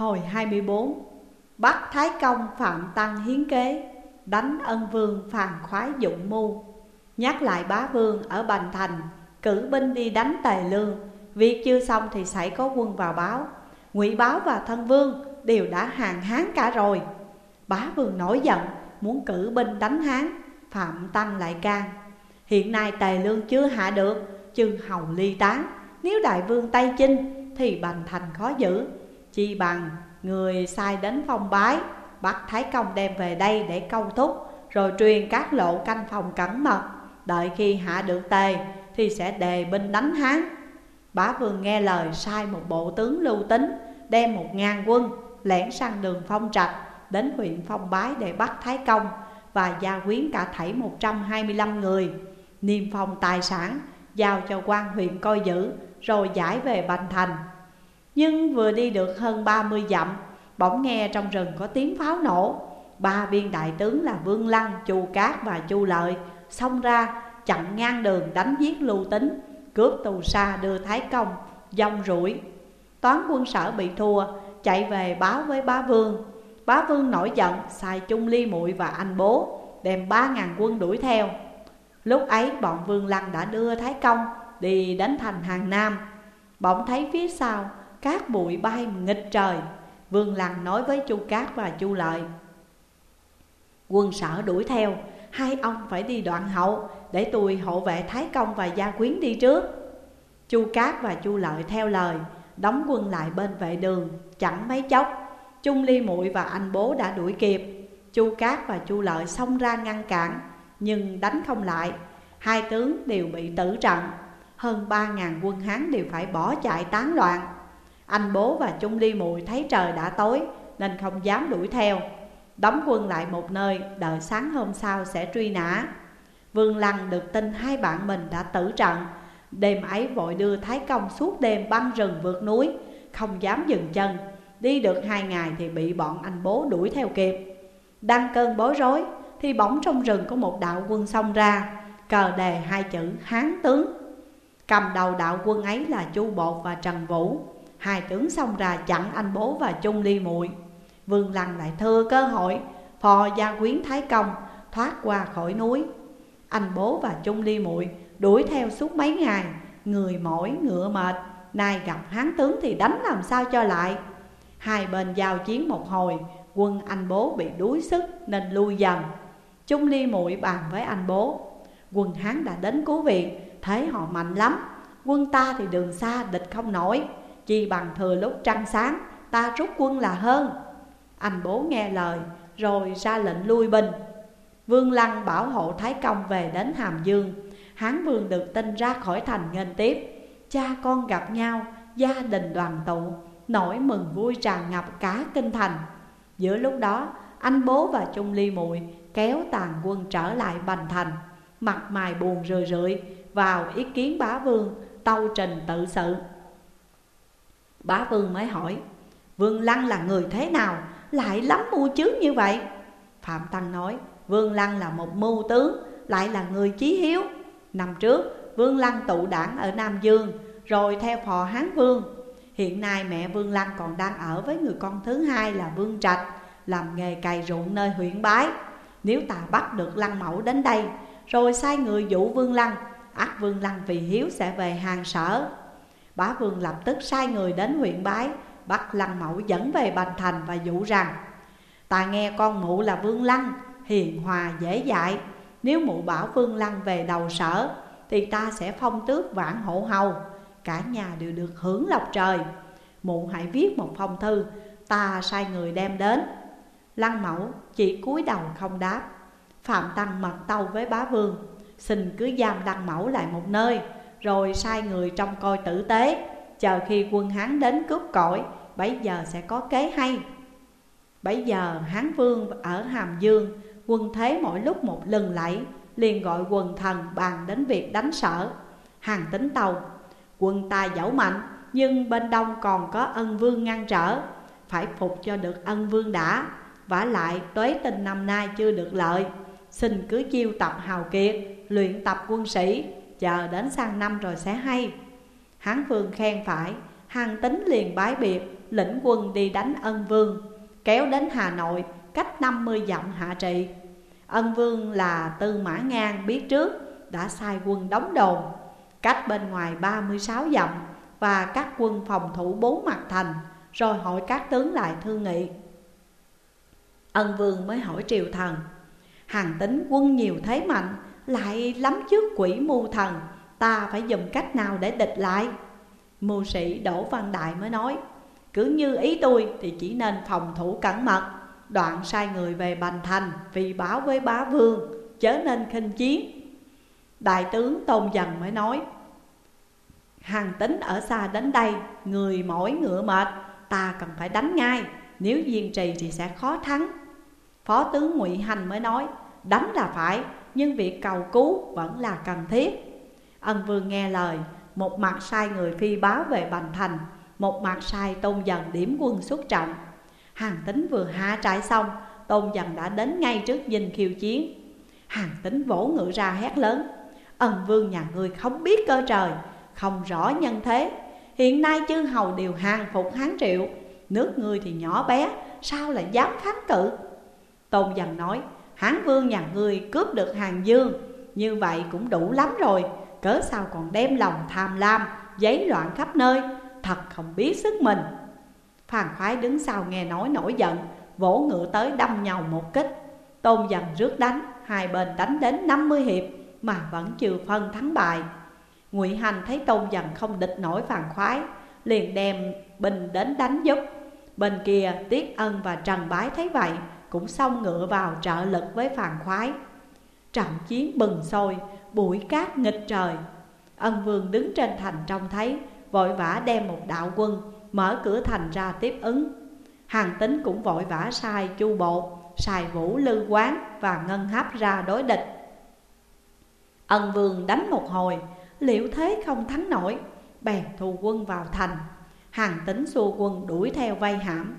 Hồi 24 Bắt Thái Công Phạm Tăng hiến kế, Đánh ân vương phàn khoái dụng mưu. Nhắc lại bá vương ở Bành Thành, Cử binh đi đánh tề lương. Việc chưa xong thì xảy có quân vào báo. Ngụy báo và thân vương đều đã hàng hán cả rồi. Bá vương nổi giận, muốn cử binh đánh Hán, Phạm Tăng lại can. Hiện nay tề lương chưa hạ được Chư hầu ly tán. Nếu đại vương Tây Chinh Thì bành thành khó giữ. Chi bằng, người sai đến phong bái, Bắt Thái Công đem về đây để câu thúc, Rồi truyền các lộ canh phòng cẩn mật. Đợi khi hạ được tề, Thì sẽ đề binh đánh Hán. Bá vương nghe lời, sai một bộ tướng lưu tính Đem một ngàn quân, lẻn sang đường phong trạch, Đến huyện phong bái để bắt Thái Công, Và gia quyến cả thảy 125 người. Niêm phong tài sản, Giao cho quan huyện coi giữ, Rồi giải về Bành Thành. Nhưng vừa đi được hơn 30 dặm Bỗng nghe trong rừng có tiếng pháo nổ. Ba viên đại tướng là Vương Lăng, Chu Cát và Chu Lợi Xông ra chặn ngang đường đánh giết lưu tính Cướp tù xa đưa Thái Công, dòng rủi. Toán quân sở bị thua, chạy về báo với bá Vương. Bá Vương nổi giận, xài chung ly muội và anh bố Đem ba ngàn quân đuổi theo. Lúc ấy bọn Vương Lăng đã đưa Thái Công đi đến thành hàng Nam. Bỗng thấy phía sau cát bụi bay nghịch trời. Vương Lăng nói với Chu Cát và Chu Lợi, Quân sở đuổi theo, Hai ông phải đi đoạn hậu Để tôi hộ vệ Thái Công và Gia Quyến đi trước. Chu Cát và Chu Lợi theo lời, Đóng quân lại bên vệ đường, Chẳng mấy chốc Trung Ly muội và anh bố đã đuổi kịp. Chu Cát và Chu Lợi xông ra ngăn cản, Nhưng đánh không lại. Hai tướng đều bị tử trận. Hơn ba ngàn quân Hán đều phải bỏ chạy tán loạn. Anh bố và Trung Ly muội thấy trời đã tối, Nên không dám đuổi theo. Đóng quân lại một nơi, Đợi sáng hôm sau sẽ truy nã. Vương Lăng được tin hai bạn mình đã tử trận. Đêm ấy vội đưa Thái Công suốt đêm băng rừng vượt núi, Không dám dừng chân. Đi được hai ngày thì bị bọn anh bố đuổi theo kịp. Đang cơn bối rối, Thì bỗng trong rừng có một đạo quân xông ra, Cờ đề hai chữ Hán tướng. Cầm đầu đạo quân ấy là Chu Bột và Trần Vũ. Hai tướng xông ra chặn anh bố và Trung Ly muội. Vương Lăng lại thừa cơ hội, Phò gia quyến Thái Công, thoát qua khỏi núi. Anh bố và Trung Ly muội đuổi theo suốt mấy ngày, Người mỏi ngựa mệt, Nay gặp hán tướng thì đánh làm sao cho lại. Hai bên giao chiến một hồi, Quân anh bố bị đuối sức nên lui dần. Trung Ly muội bàn với anh bố, Quân Hán đã đến cứu viện Thấy họ mạnh lắm. Quân ta thì đường xa, địch không nổi chi bằng thừa lúc trăng sáng, Ta rút quân là hơn. Anh bố nghe lời, Rồi ra lệnh lui binh. Vương Lăng bảo hộ Thái Công về đến Hàm Dương. Hán Vương được tin ra khỏi thành nghênh tiếp. Cha con gặp nhau, Gia đình đoàn tụ Nỗi mừng vui tràn ngập cả kinh thành. Giữa lúc đó, Anh bố và Trung Ly muội Kéo tàn quân trở lại Bành Thành. Mặt mày buồn rười rượi, Vào ý kiến bá vương, Tâu trình tự sự. Bá vương mới hỏi, Vương Lăng là người thế nào? Lại lắm mưu chứ như vậy? Phạm Tăng nói, Vương Lăng là một mưu tướng, Lại là người chí hiếu. Năm trước, Vương Lăng tụ đảng ở Nam Dương, Rồi theo phò Hán Vương. Hiện nay mẹ Vương Lăng còn đang ở với người con thứ hai là Vương Trạch, Làm nghề cày ruộng nơi huyện Bái. Nếu ta bắt được Lăng Mẫu đến đây, Rồi sai người dụ Vương Lăng ắt Vương Lăng vì hiếu sẽ về hàng sở. Bá Vương lập tức sai người đến huyện Bái, Bắt Lăng Mẫu dẫn về Bành Thành và dụ rằng, Ta nghe con mụ là Vương Lăng, Hiền hòa dễ dạy Nếu mụ bảo Vương Lăng về đầu sở, Thì ta sẽ phong tước vạn hộ hầu. Cả nhà đều được hưởng lộc trời. Mụ hãy viết một phong thư, Ta sai người đem đến. Lăng mẫu chỉ cúi đầu không đáp. Phạm Tăng mật tâu với bá vương, Xin cứ giam lăng mẫu lại một nơi. Rồi sai người trông coi tử tế. Chờ khi quân Hán đến cướp cõi Bấy giờ sẽ có kế hay. Bấy giờ Hán Vương ở Hàm Dương, Quân thế mỗi lúc một lần lẫy, liền gọi quần thần bàn đến việc đánh sở. Hàng tính tàu, Quân ta dẫu mạnh, nhưng bên đông còn có ân vương ngăn trở. Phải phục cho được ân vương đã, vả lại tuế tinh năm nay chưa được lợi. Xin cứ chiêu tập hào kiệt, Luyện tập quân sĩ. Chờ đến sang năm rồi sẽ hay. Hán vương khen phải, Hàng tính liền bái biệt, Lĩnh quân đi đánh ân vương, Kéo đến Hà Nội, cách 50 dặm hạ trị Ân vương là tư mã ngang biết trước, Đã sai quân đóng đồn. Cách bên ngoài 36 dặm Và các quân phòng thủ bốn mặt thành, Rồi hỏi các tướng lại thương nghị. Ân vương mới hỏi triều thần, Hàng tính quân nhiều thế mạnh lại lắm trước quỷ mưu thần, Ta phải dùng cách nào để địch lại? Mưu sĩ Đỗ Văn Đại mới nói, Cứ như ý tôi thì chỉ nên phòng thủ cẩn mật, Đoạn sai người về Bành Thành Vì báo với bá vương, Chớ nên khinh chiến. Đại tướng Tôn Dần mới nói, Hàng tính ở xa đến đây, Người mỏi ngựa mệt, Ta cần phải đánh ngay, Nếu diên trì thì sẽ khó thắng. Phó tướng ngụy Hành mới nói, Đánh là phải nhưng việc cầu cứu vẫn là cần thiết. Ân vương nghe lời, Một mặt sai người phi báo về Bành Thành, Một mặt sai tôn dần điểm quân xuất trận. Hàng tính vừa hạ trại xong, Tôn dần đã đến ngay trước dinh khiêu chiến. Hàng tính vỗ ngựa ra hét lớn, Ân vương nhà ngươi không biết cơ trời, Không rõ nhân thế. Hiện nay chư hầu đều hàng phục hán triệu, Nước ngươi thì nhỏ bé, Sao lại dám kháng cự? Tôn dần nói Hán vương nhà ngươi cướp được hàng dương. Như vậy cũng đủ lắm rồi. Cớ sao còn đem lòng tham lam, Giấy loạn khắp nơi? Thật không biết sức mình. Phan khoái đứng sau nghe nói nổi giận, Vỗ ngựa tới đâm nhau một kích. Tôn dần rước đánh, Hai bên đánh đến 50 hiệp Mà vẫn chưa phân thắng bại. Ngụy Hành thấy Tôn dần không địch nổi Phan khoái, Liền đem binh đến đánh giúp Bên kia Tiết Ân và Trần Bái thấy vậy cũng xông ngựa vào trợ lực với phàn khoái. Trận chiến bừng sôi, bụi cát nghịch trời. Ân vương đứng trên thành trông thấy, Vội vã đem một đạo quân, Mở cửa thành ra tiếp ứng. Hàng tính cũng vội vã sai chu bộ Xài vũ lư quán và ngân hấp ra đối địch. Ân vương đánh một hồi, Liệu thế không thắng nổi, Bèn thu quân vào thành. Hàng tính xua quân đuổi theo vây hãm.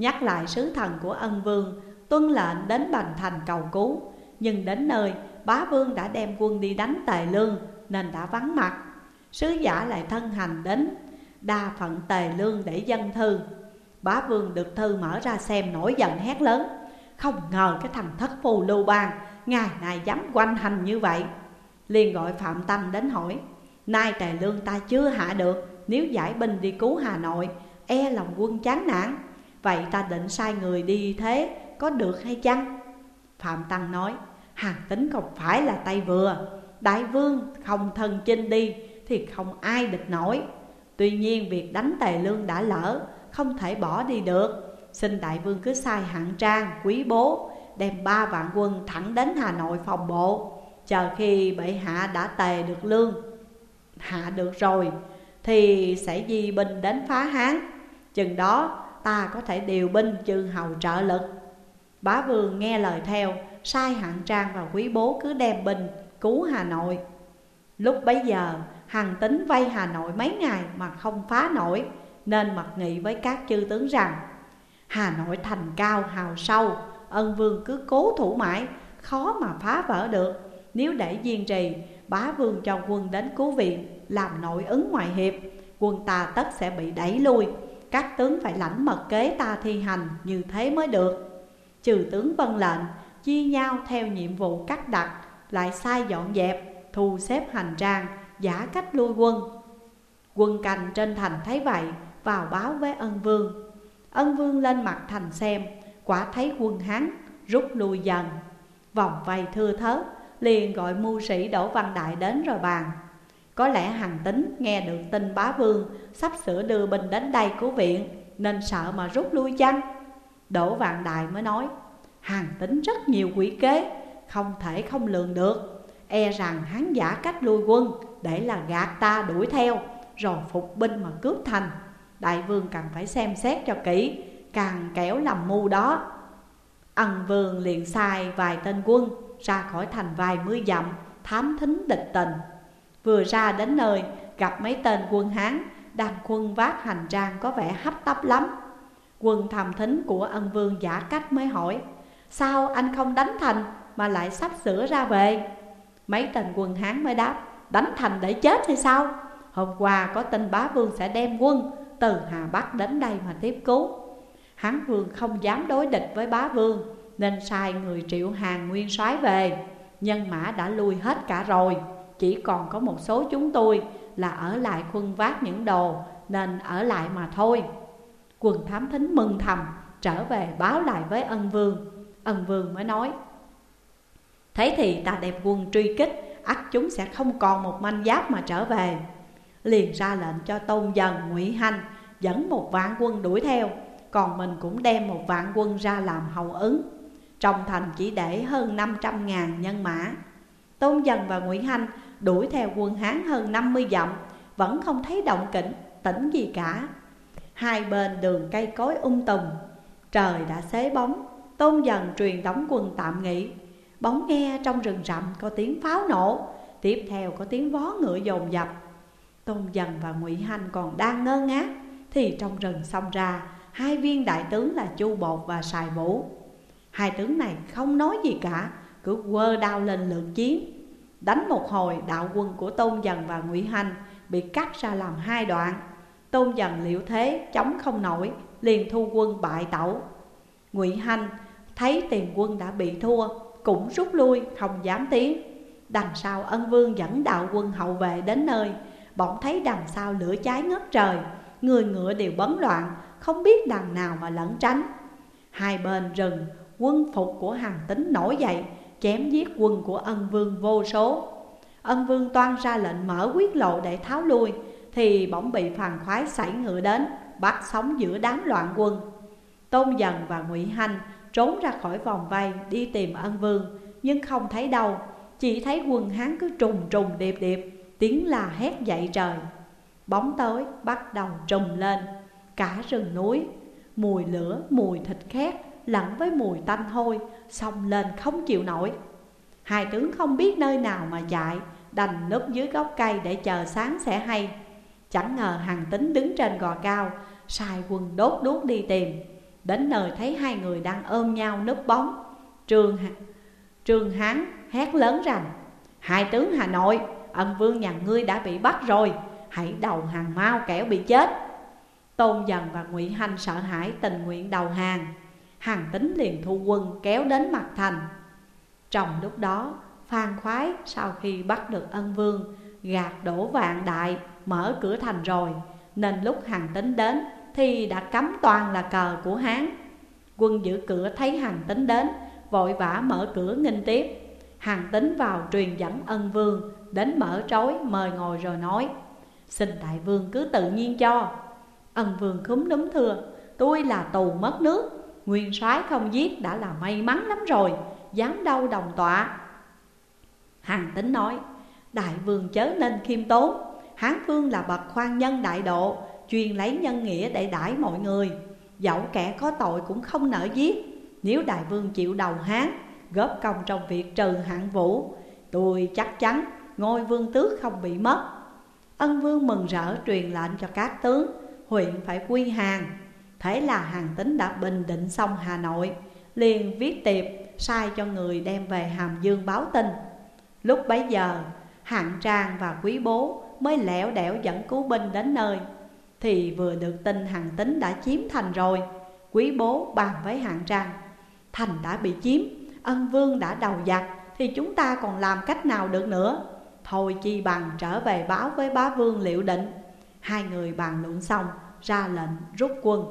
Nhắc lại sứ thần của ân vương, Tuân lệnh đến bành thành cầu cứu. Nhưng đến nơi, bá vương đã đem quân đi đánh tề lương, Nên đã vắng mặt. Sứ giả lại thân hành đến Đa phận tề lương để dân thư. Bá vương được thư mở ra xem nổi giận hét lớn. Không ngờ cái thằng thất phù lưu bang, Ngày này dám quanh hành như vậy. Liền gọi Phạm Tâm đến hỏi, Nay tề lương ta chưa hạ được, Nếu giải binh đi cứu Hà Nội E lòng quân chán nản. Vậy ta định sai người đi thế Có được hay chăng? Phạm Tăng nói Hàng tính không phải là tay vừa. Đại vương không thân chinh đi Thì không ai địch nổi. Tuy nhiên việc đánh tề lương đã lỡ Không thể bỏ đi được. Xin đại vương cứ sai hạng trang, quý bố Đem ba vạn quân thẳng đến Hà Nội phòng bộ. Chờ khi bệ hạ đã tề được lương Hạ được rồi Thì sẽ di binh đến phá Hán. Chừng đó ta có thể điều binh chư hầu trợ lực. Bá vương nghe lời theo, sai hạng trang và quý bố cứ đem binh cứu Hà Nội. Lúc bấy giờ Hằng tính vây Hà Nội mấy ngày mà không phá nổi, Nên mật nghị với các chư tướng rằng, Hà Nội thành cao hào sâu, Ân vương cứ cố thủ mãi, Khó mà phá vỡ được. Nếu để diên trì, Bá vương cho quân đến cứu viện, Làm nội ứng ngoại hiệp, Quân ta tất sẽ bị đẩy lui. Các tướng phải lãnh mật kế ta thi hành Như thế mới được. Trừ tướng vân lệnh, chia nhau theo nhiệm vụ cắt đặt lại sai dọn dẹp, thu xếp hành trang, giả cách lui quân. Quân cành trên thành thấy vậy, vào báo với ân vương. Ân vương lên mặt thành xem, quả thấy quân hán, rút lui dần. Vòng vây thưa thớt, liền gọi mưu sĩ đỗ văn đại đến rồi bàn có lẽ hằng tính nghe được tin bá vương sắp sửa đưa binh đến đây cứu viện, nên sợ mà rút lui chăng? Đỗ vạn đại mới nói, hằng tính rất nhiều quỷ kế, Không thể không lường được. E rằng hắn giả cách lui quân Để là gạt ta đuổi theo, Rồi phục binh mà cướp thành. Đại vương cần phải xem xét cho kỹ, Càng kẻo làm mưu đó. Ân vương liền sai vài tên quân Ra khỏi thành vài mươi dặm, Thám thính địch tình. Vừa ra đến nơi, Gặp mấy tên quân Hán Đang quân vác hành trang có vẻ hấp tấp lắm. Quân thầm thính của ân vương giả cách mới hỏi, Sao anh không đánh thành mà lại sắp sửa ra về? Mấy tên quân Hán mới đáp, Đánh thành để chết hay sao? Hôm qua có tin bá vương sẽ đem quân từ Hà Bắc đến đây mà tiếp cứu. Hán vương không dám đối địch với bá vương, Nên sai người triệu hàng nguyên soái về. Nhân mã đã lui hết cả rồi. Chỉ còn có một số chúng tôi là ở lại khuân vác những đồ, Nên ở lại mà thôi. Quần thám thính mừng thầm, Trở về báo lại với ân vương. Ân vương mới nói, Thế thì ta đem quân truy kích, ắt chúng sẽ không còn một manh giáp mà trở về. Liền ra lệnh cho tôn dần ngụy Hanh Dẫn một vạn quân đuổi theo, Còn mình cũng đem một vạn quân ra làm hậu ứng. Trong thành chỉ để hơn 500 ngàn nhân mã. Tôn dần và ngụy Hanh đuổi theo quân Hán hơn 50 dặm Vẫn không thấy động kỉnh, tỉnh gì cả. Hai bên đường cây cối um tùm Trời đã xế bóng Tôn dần truyền đóng quân tạm nghỉ. Bóng nghe trong rừng rậm có tiếng pháo nổ Tiếp theo có tiếng vó ngựa dồn dập. Tôn dần và ngụy Hanh còn đang ngơ ngác Thì trong rừng xông ra Hai viên đại tướng là Chu Bột và Sài Vũ. Hai tướng này không nói gì cả Cứ quơ đao lên lượng chiến. Đánh một hồi đạo quân của Tôn dần và ngụy hành Bị cắt ra làm hai đoạn. Tôn dần liệu thế, chống không nổi, Liền thu quân bại tẩu. Ngụy hành thấy tiền quân đã bị thua, Cũng rút lui, không dám tiến. Đằng sau ân vương dẫn đạo quân hậu vệ đến nơi, Bỗng thấy đằng sau lửa cháy ngất trời, Người ngựa đều bấn loạn, Không biết đằng nào mà lẩn tránh. Hai bên rừng, quân phục của hàng tính nổi dậy Chém giết quân của ân vương vô số. Ân vương toan ra lệnh mở quyết lộ để tháo lui Thì bỗng bị phàn khoái sảy ngựa đến Bắt sống giữa đám loạn quân. Tôn dần và ngụy Hanh trốn ra khỏi vòng vây đi tìm ân vương Nhưng không thấy đâu Chỉ thấy quân Hán cứ trùng trùng điệp điệp Tiếng là hét dậy trời. Bóng tối bắt đầu trùm lên Cả rừng núi Mùi lửa, mùi thịt khét. Lẫn với mùi tanh hôi Xông lên không chịu nổi. Hai tướng không biết nơi nào mà chạy Đành núp dưới gốc cây để chờ sáng sẽ hay. Chẳng ngờ hàng tính đứng trên gò cao Sai quân đốt đuốc đi tìm. Đến nơi thấy hai người đang ôm nhau núp bóng. Trương, Trương Hán hét lớn rằng Hai tướng Hà Nội Ân vương nhà ngươi đã bị bắt rồi Hãy đầu hàng mau kẻo bị chết. Tôn dần và ngụy Hanh sợ hãi tình nguyện đầu hàng. Hàng tính liền thu quân kéo đến mặt thành. Trong lúc đó, Phan khoái sau khi bắt được ân vương, Gạt đổ vạn đại, mở cửa thành rồi, Nên lúc hàng tính đến thì đã cắm toàn là cờ của Hán. Quân giữ cửa thấy hàng tính đến, Vội vã mở cửa nghinh tiếp. Hàng tính vào truyền dẫn ân vương Đến mở trối mời ngồi rồi nói, Xin đại vương cứ tự nhiên cho. Ân vương khúm núm thưa, Tôi là tù mất nước Nguyên soái không giết đã là may mắn lắm rồi, Dám đâu đồng tọa. Hàng tính nói, Đại vương chớ nên khiêm tốn. Hán vương là bậc khoan nhân đại độ, Chuyên lấy nhân nghĩa để đãi mọi người. Dẫu kẻ có tội cũng không nỡ giết. Nếu đại vương chịu đầu Hán, Góp công trong việc trừ hạng vũ, Tôi chắc chắn ngôi vương tước không bị mất. Ân vương mừng rỡ truyền lệnh cho các tướng, Huyện phải quy hàng. Thế là hàng tính đã bình định xong Hà Nội, Liền viết tiệp sai cho người đem về Hàm Dương báo tin. Lúc bấy giờ, Hạng Trang và Quý Bố mới lẻo đẻo dẫn cứu binh đến nơi. Thì vừa được tin hàng tính đã chiếm thành rồi, Quý bố bàn với hạng trang, Thành đã bị chiếm, Ân vương đã đầu giặc, Thì chúng ta còn làm cách nào được nữa? Thôi chi bằng trở về báo với bá vương liệu định. Hai người bàn luận xong, ra lệnh rút quân.